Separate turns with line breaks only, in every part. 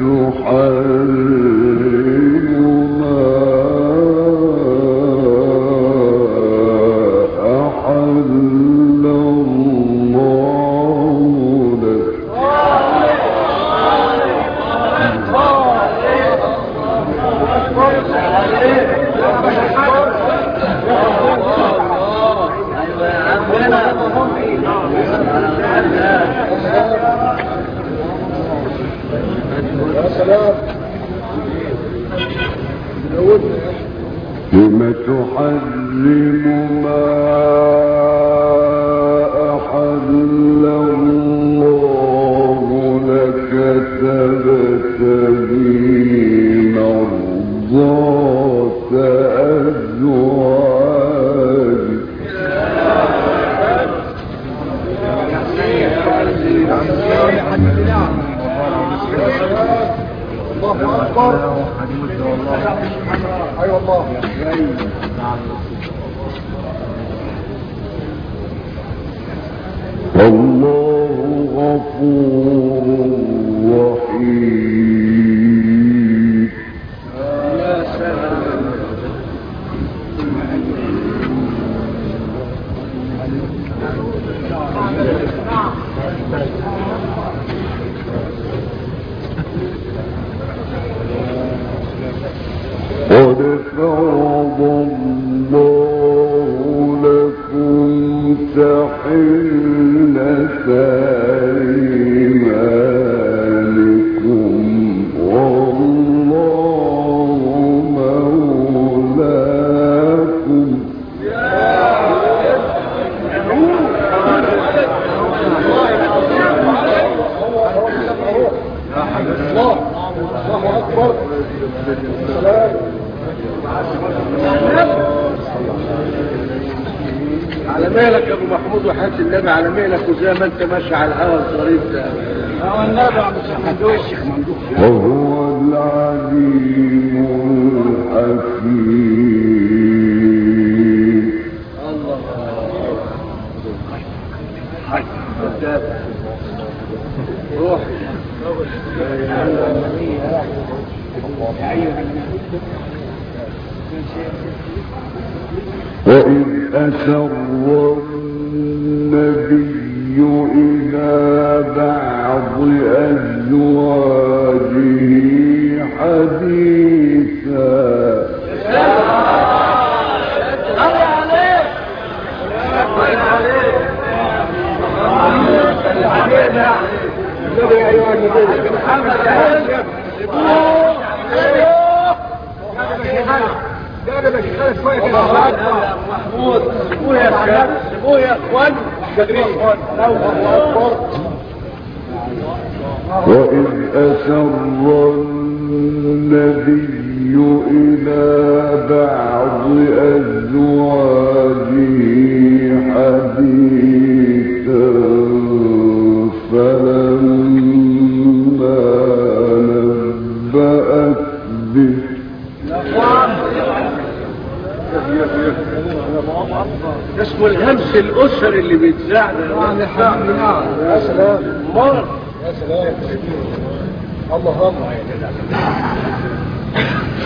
تحر محمود وحياة النبي على مهلك وزي ما انت ماشي على الهوى الطريق ده. هو النبي عم الشيخ
العليم الحكيم. الله.
روح يا ايها وإذ أسر اخوان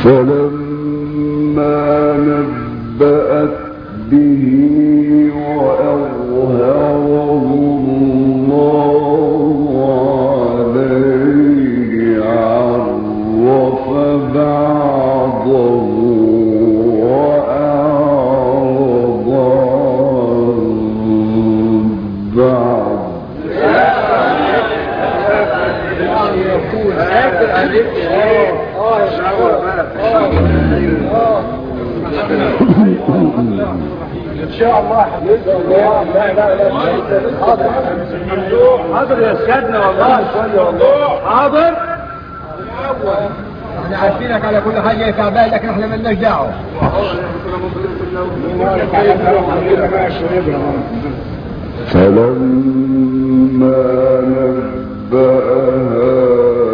فلما نبأت به وأظهره الله عليه عرف بعضه
ان شاء الله لا لا لا حاضر
حاضر يا والله شويه والله حاضر
احنا عارفينك على كل حاجه تعبان لكن احنا مالناش دعوه
فلما نبأها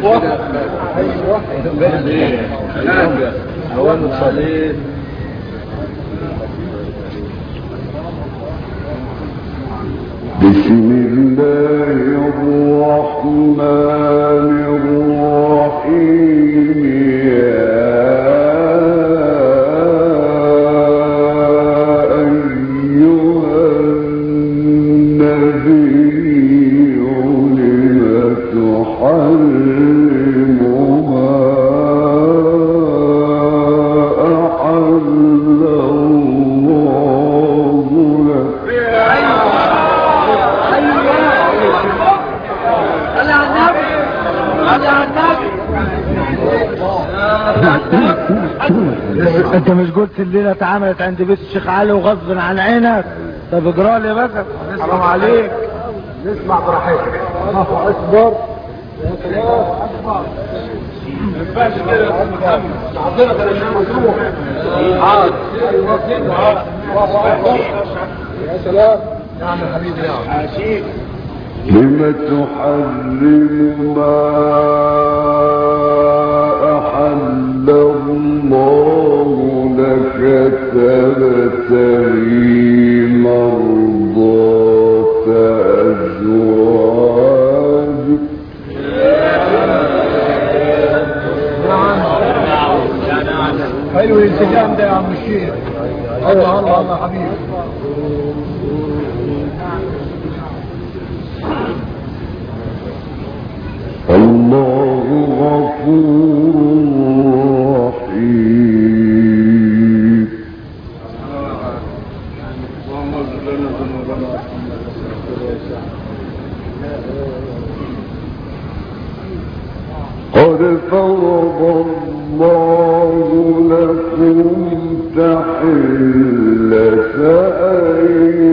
بس ايوه اوان صليت
بسم الله الرحمن
اتعملت عند بيت الشيخ علي وغصب عن عينك. طب اجرى لي بس. حرام عليك.
نسمع براحتك. الله اكبر يا سلام. عندنا يا نعم يا حبيبي نعم
لم تحرم ما
حلو الانسجام ده يا عم الشيخ الله الله الله حبيبي
لكم تحلة أيمانكم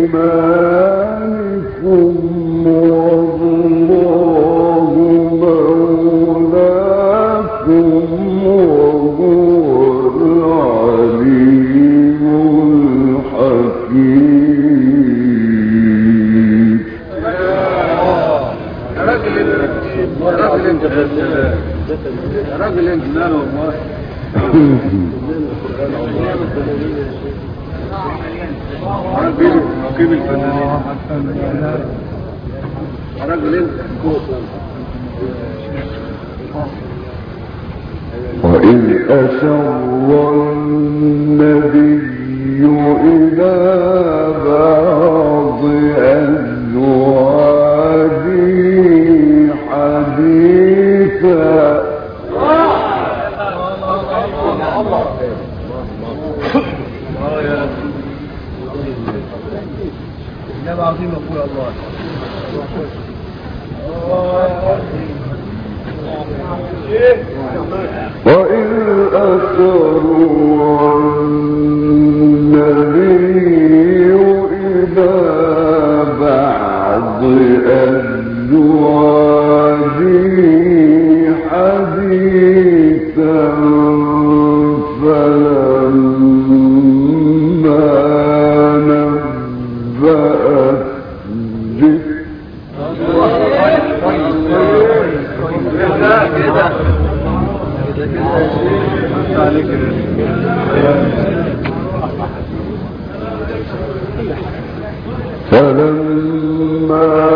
فلما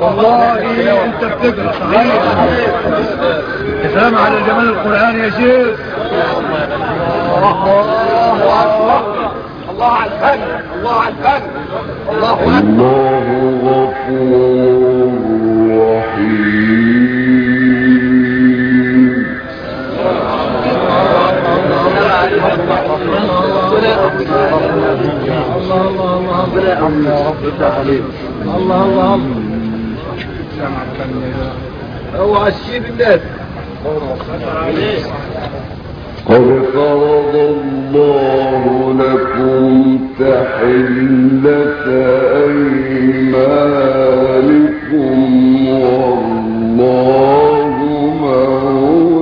والله انت بتقرا صحيح يا سلام على جمال القران يا شيخ.
الله على الفن الله على الفن الله أكبر.
الله غفور رحيم
الله الله هو الشيء الناس
قد فرض الله لكم تحلة أيمانكم والله مولاكم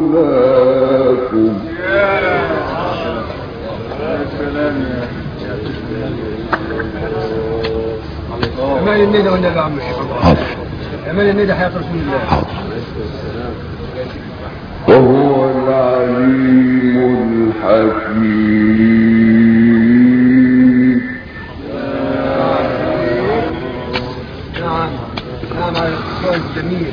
امان الندى والنبي عم الشيخ
حاضر
امان الندى حياة رسول الله
حاضر وهو العليم الحكيم
نعم نعم على السؤال الجميل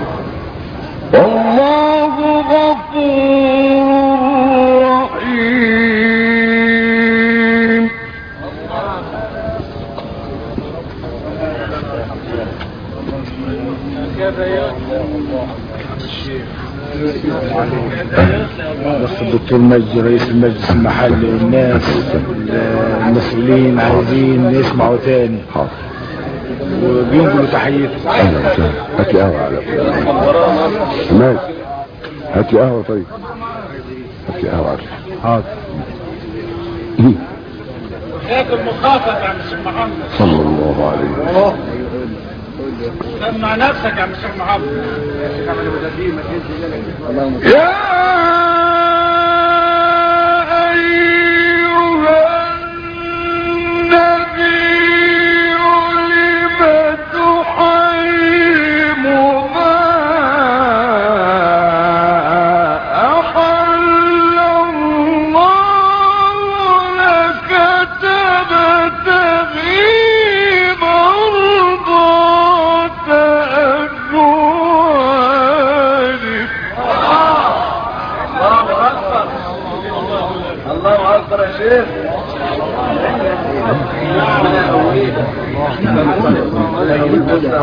رئيس المجلس المحلي والناس المسؤولين عايزين يسمعوا تاني.
حاضر.
وبينقلوا تحيته
اهلا وسهلا. هات لي قهوه على ماشي هات لي قهوه طيب. هات لي قهوه على
حاضر.
مخاطب يا عم محمد.
صلى الله عليه وسلم.
سمع نفسك يا عم الشيخ محمد.
يا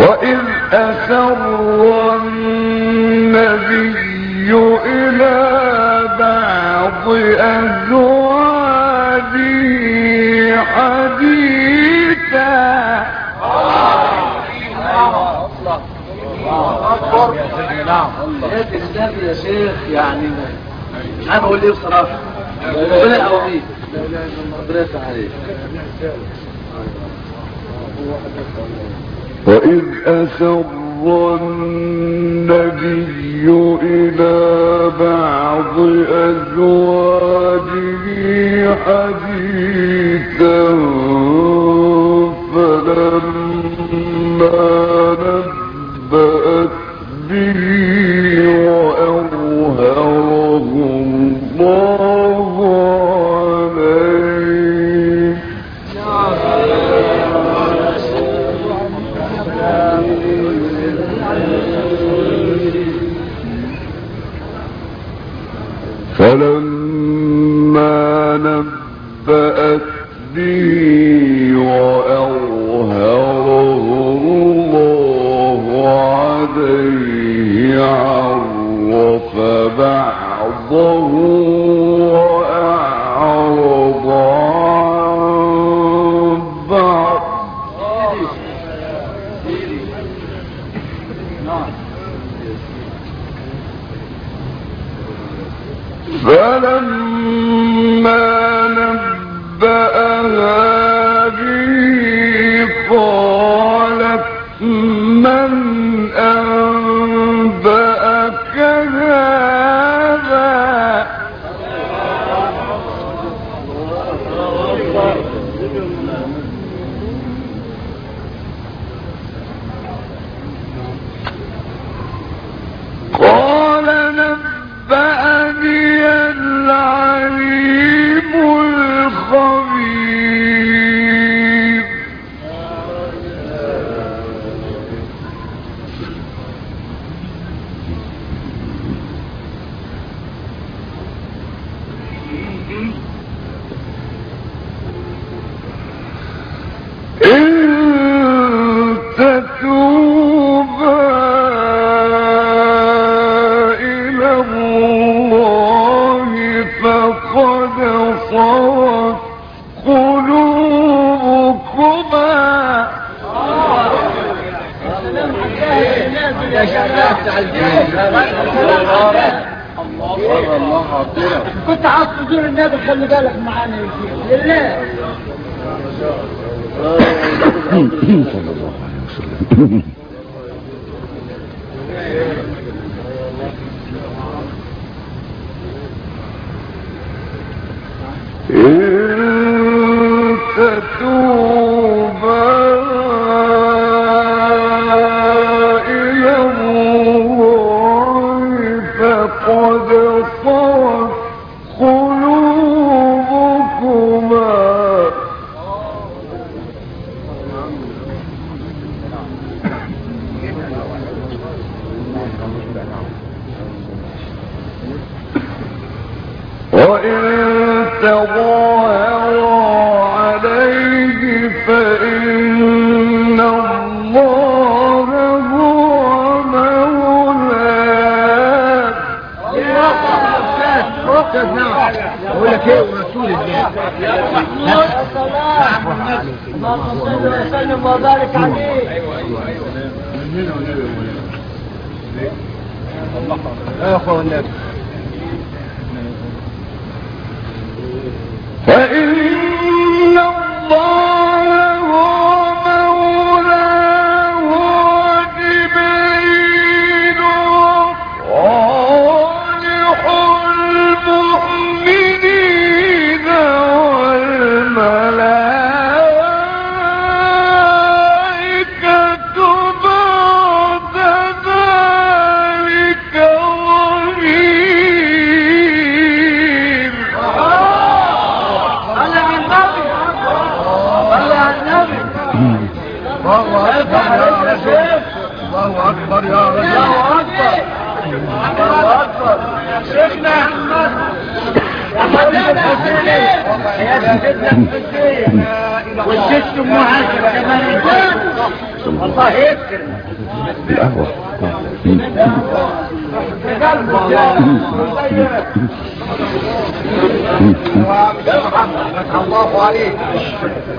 وإذ أسر النبي إلى بعض أزواجه حديثا
يا النبي يا شيخ يعني مش عارف اقول ايه بصراحه
وإذ أسر النبي إلى بعض أزواجه حديثا
كنت عاوز تزور النبي خلي بالك معانا يا شيخ لله
صلى الله عليه وسلم إن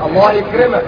الله
يكرمك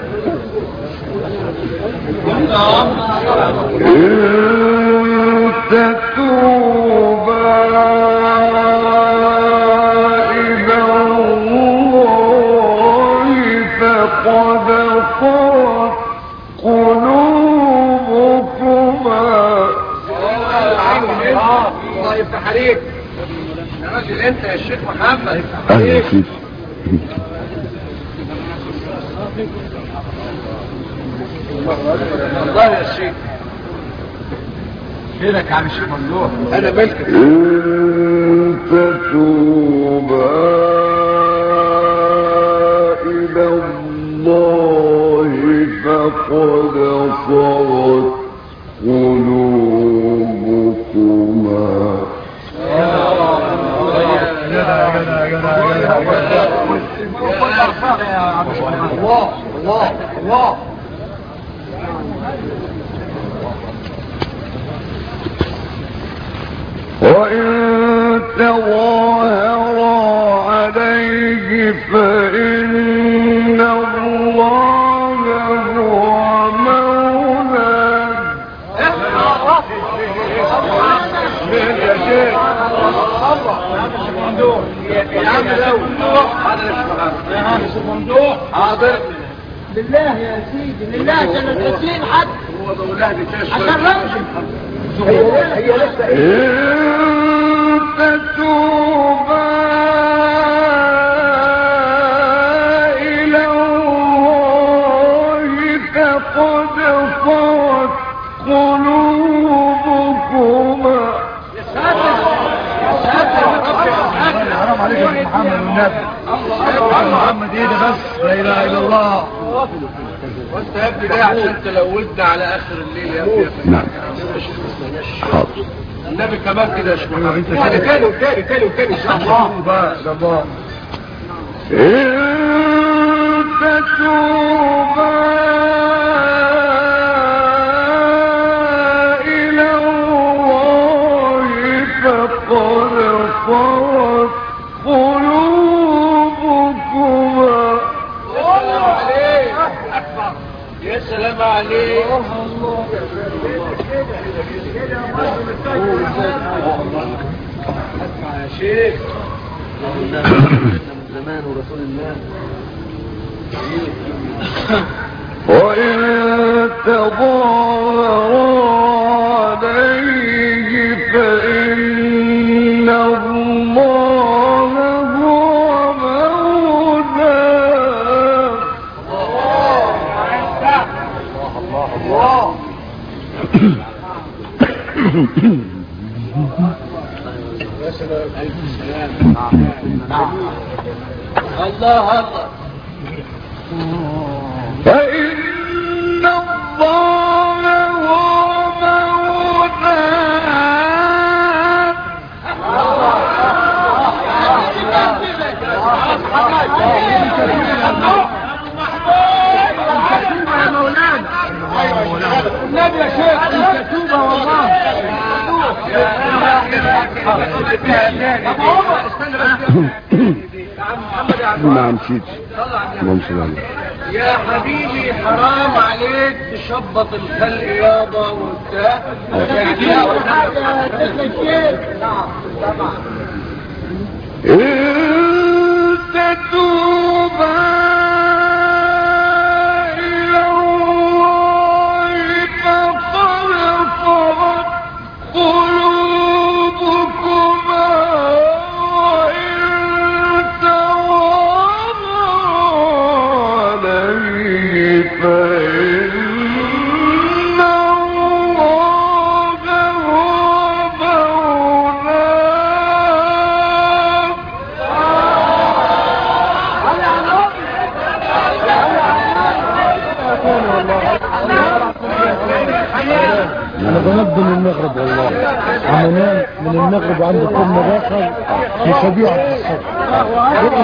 فينك يا عم الشيخ ممدوح انا ملكك
تظاهر عليه فإن الله هو مولاه
حاضر
لله يا سيدي لله حد عشان رمزي
هي لسه
إن
محمد. والنبي محمد ايه ده بس. لا اله الا الله. وانت يا ابني ده عشان تلودنا على اخر الليل يا ابني
نعم. حاضر
النبي كمان كده يا شيخ محمد تاني وتاني تاني وتاني ان شاء الله. بقى ده الله.
إن تتوبا
سلام عليك يا شيخ
وإن تظاهر الله ما مشيت اللهم صل على
يا حبيبي حرام عليك تشبط الخلق يابا وبتاع
إن
يخرج عند كل في شبيعة الصبر يبقى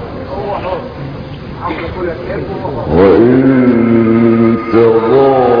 وإن
تغار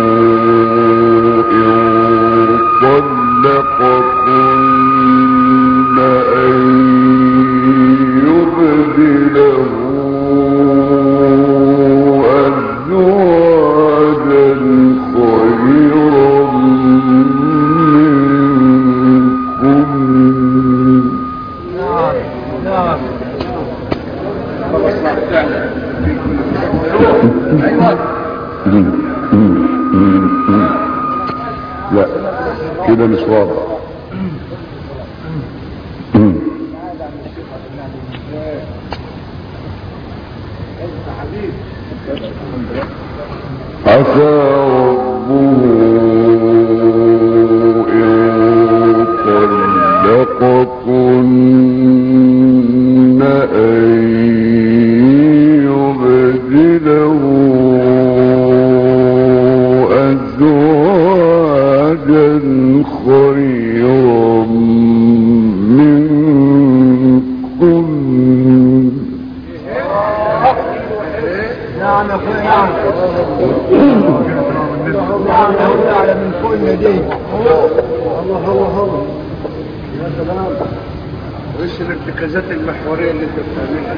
وش الارتكازات المحورية اللي انت بتعملها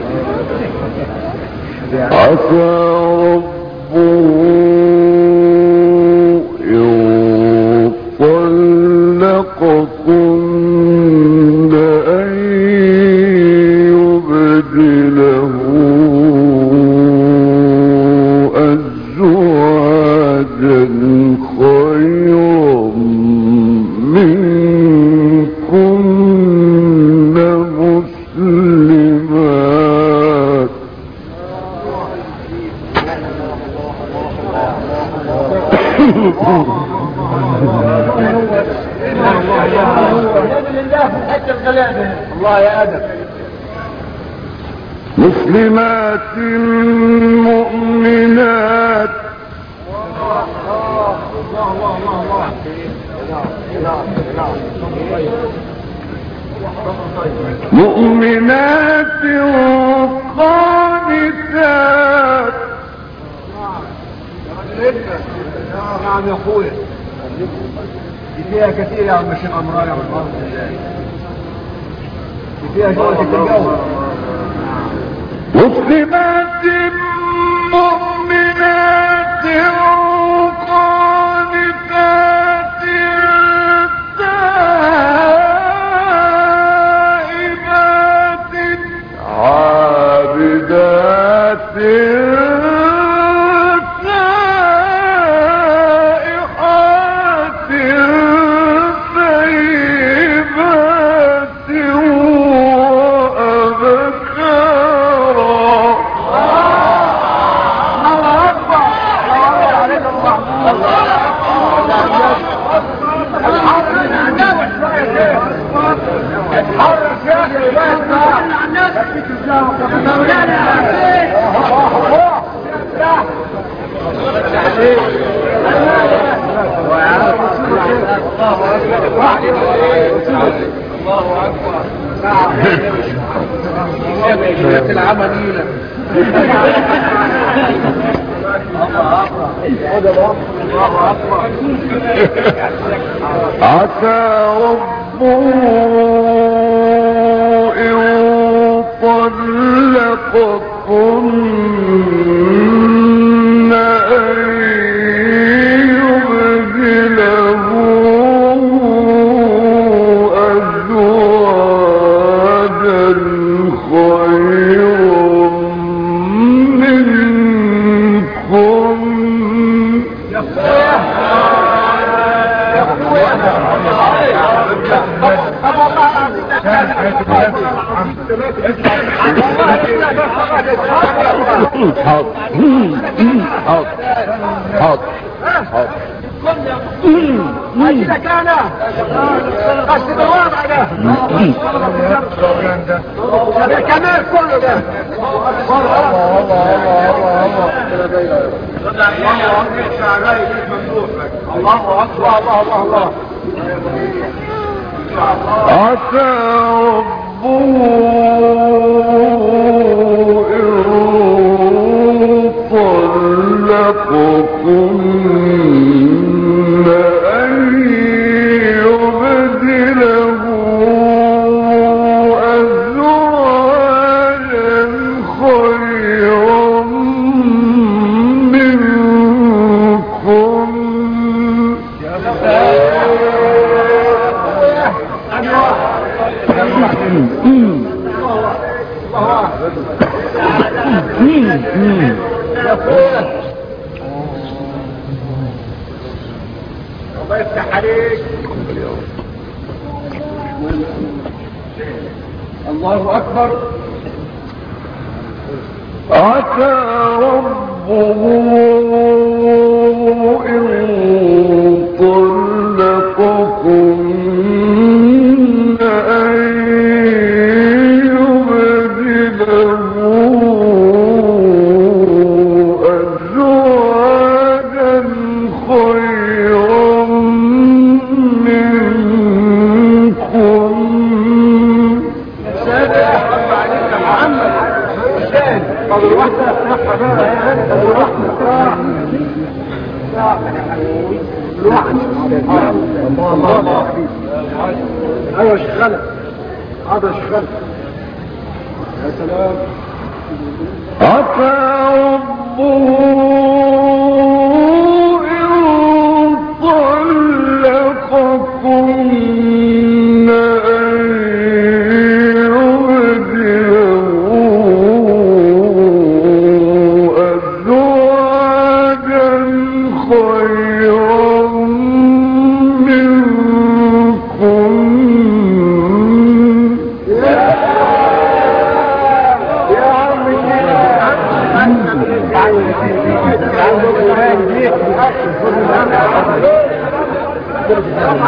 عسى ربه
قصد بالوضع ده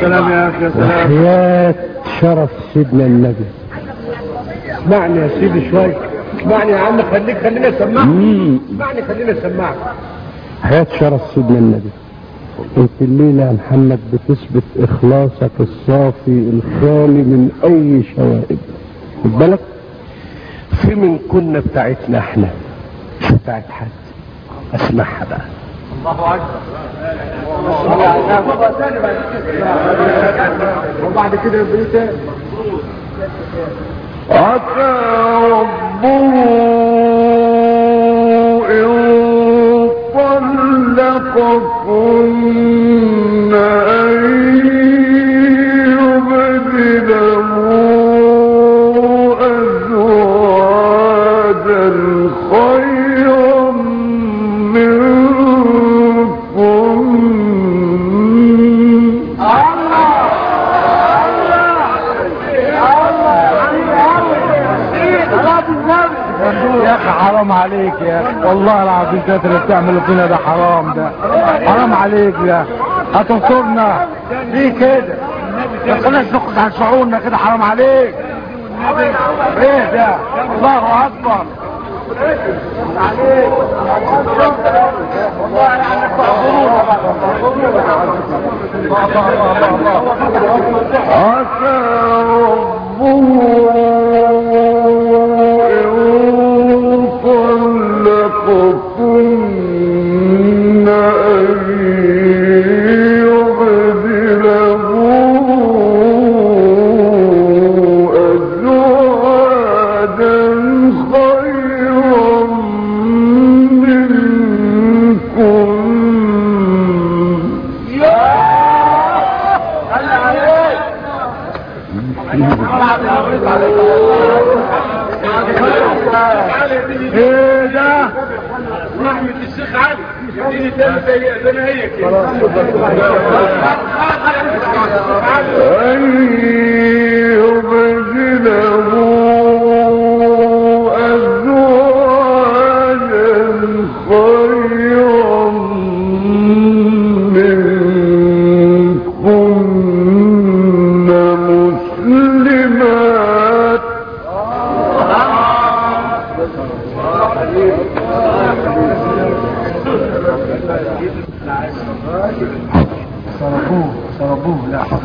سلام
يا
اخي سلام
شرف سيدنا النبي. اسمعني يا سيدي شوي. اسمعني يا عم خليك خلينا اسمعك اسمعني خلينا اسمعك حياة شرف سيدنا النبي. انت الليلة يا محمد بتثبت اخلاصك الصافي الخالي من اي شوائب. خد بالك؟ في من كنا بتاعتنا احنا مش بتاعت حد. اسمعها بقى.
وبعد كده البيت
عسى ربه إن طلقكن
والله العظيم كده اللي بتعمله فينا ده حرام ده. حرام عليك يا هتنصرنا ليه كده؟ ما تخليناش نخرج عن شعورنا كده، حرام عليك. ايه ده؟ الله اكبر
عسى ربه
صرفوه صرفوه لا حق.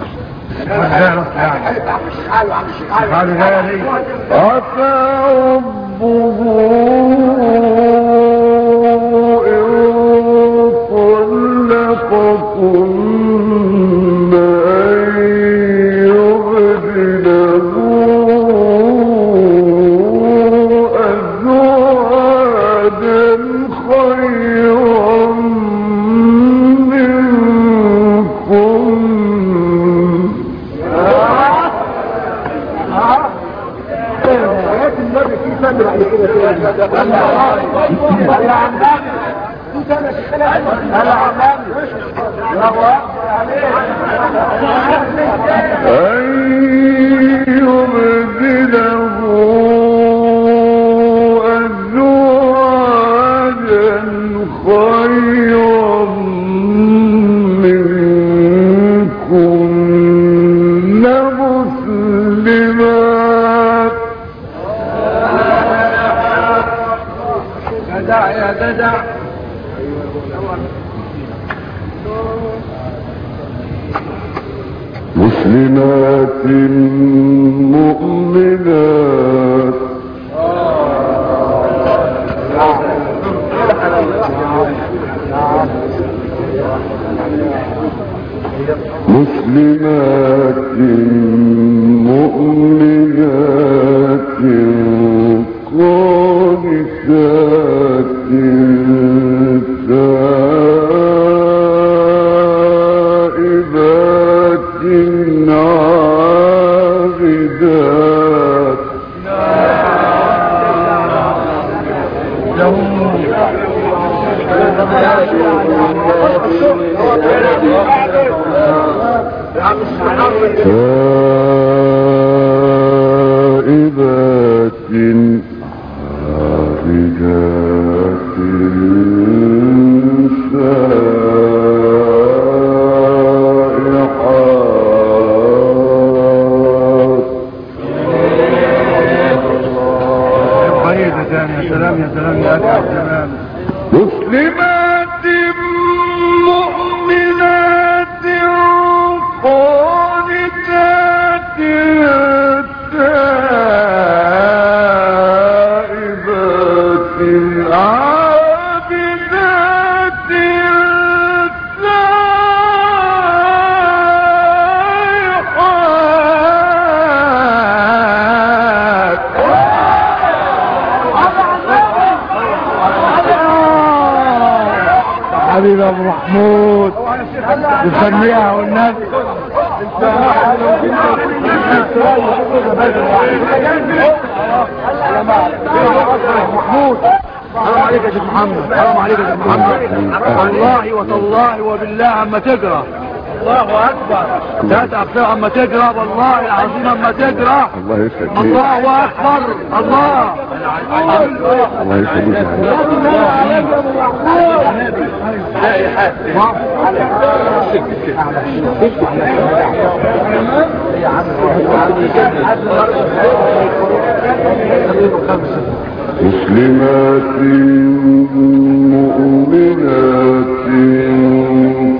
إن طلقكن
تقرا الله اكبر تتعب اما تقرا والله العظيم اما تقرا
الله يسعدك
الله اكبر الله
الله يسعدك
الله عليك مسلمات مؤمنات۔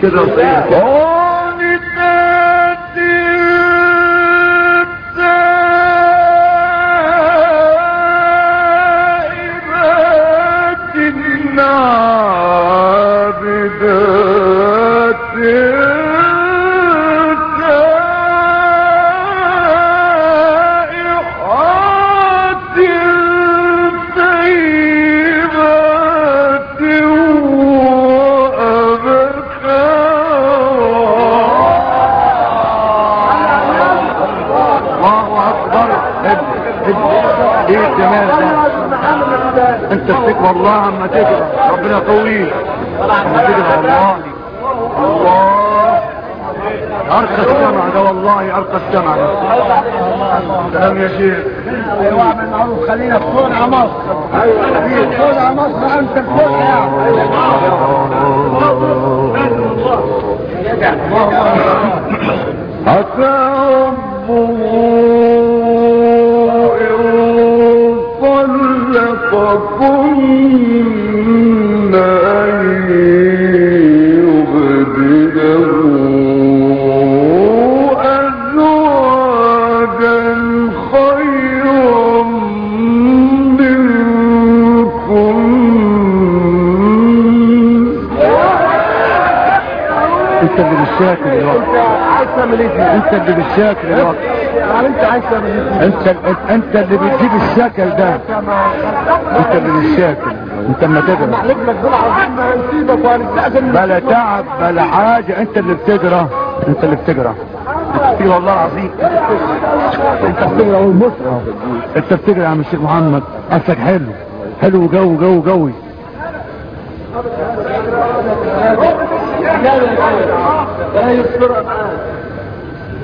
کدھر صحیح خلينا في صنع مصر في صنع مصر انت في
صنع حتى ربه إن
طلقكم
عايز
انت اللي بالشاكل دلوقتي
انت
انت انت- اللي بتجيب الشكل ده. انت اللي بالشاكل انت اما تقرا
نحلف لك بالعظيم ما هنسيبك وهنستأذن
بلا تعب، بلا حاجة انت اللي بتقرا انت اللي بتقرا في والله العظيم. انت بتقرا والمصحف انت بتقرا يا عم الشيخ محمد. اصلك حلو. حلو جو جو جوي
لا يصبر.
أن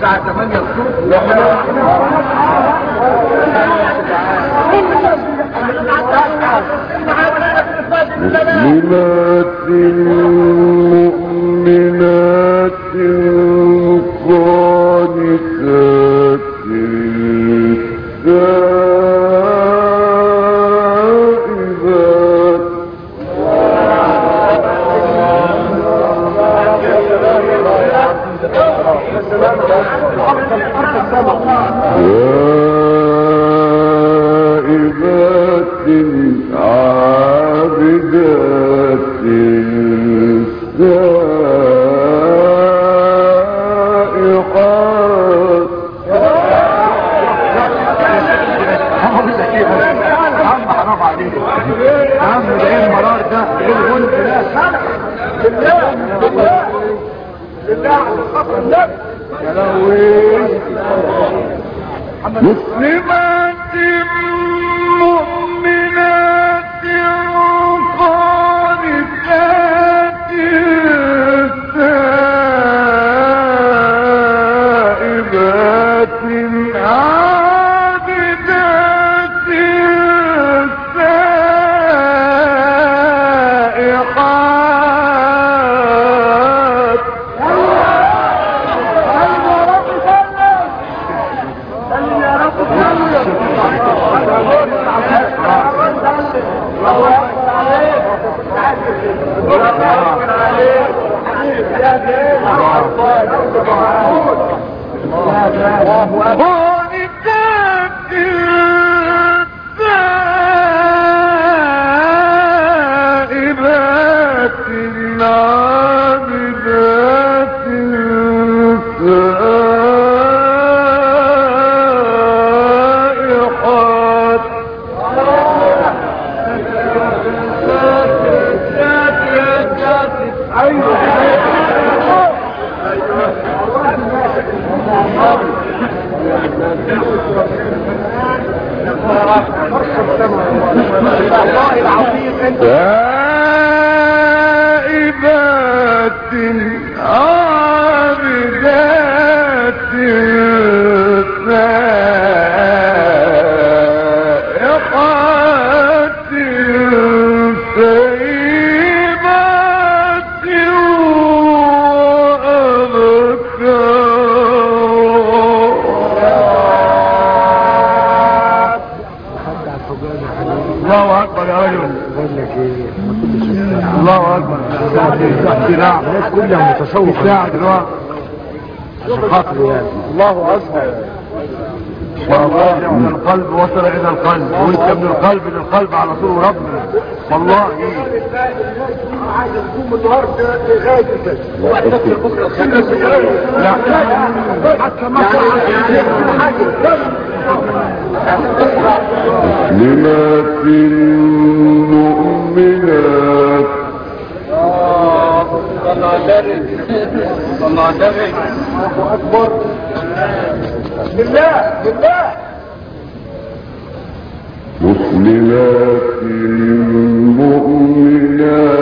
ساعة 8 الصبح
تائبات عابدات
دلوقتي عشان خاطر يعني.
الله اكبر
والله من القلب وصل الى القلب وانت من القلب للقلب على طول ربنا. والله
عايز تقوم النهارده لغايه
لا.
حتى ما حاجه
مسلمات مؤمنات
بالله بالله
مسلمات مؤمنات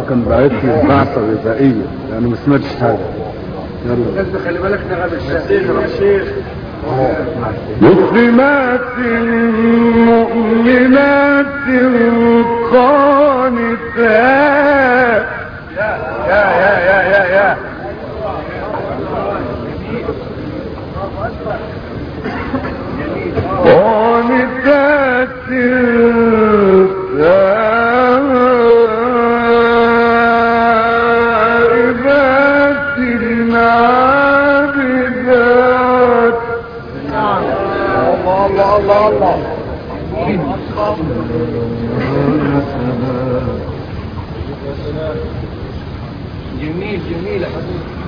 الشيخ ممدوح كان باعت لي بعثة غذائية يعني ما سمعتش حاجة. يلا.
خلي بالك نغم الشيخ. يا شيخ
مسلمات مؤمنات قانتات
يا يا يا. جميل جميل حبيبي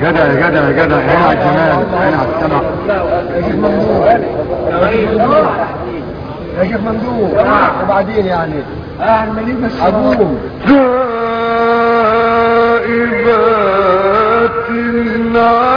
جدع يا جدع يا جدع عين على الجمال عين على السمع يا شيخ ممدوح وبعدين يعني اهل مليك بس ابوه
جائبات النار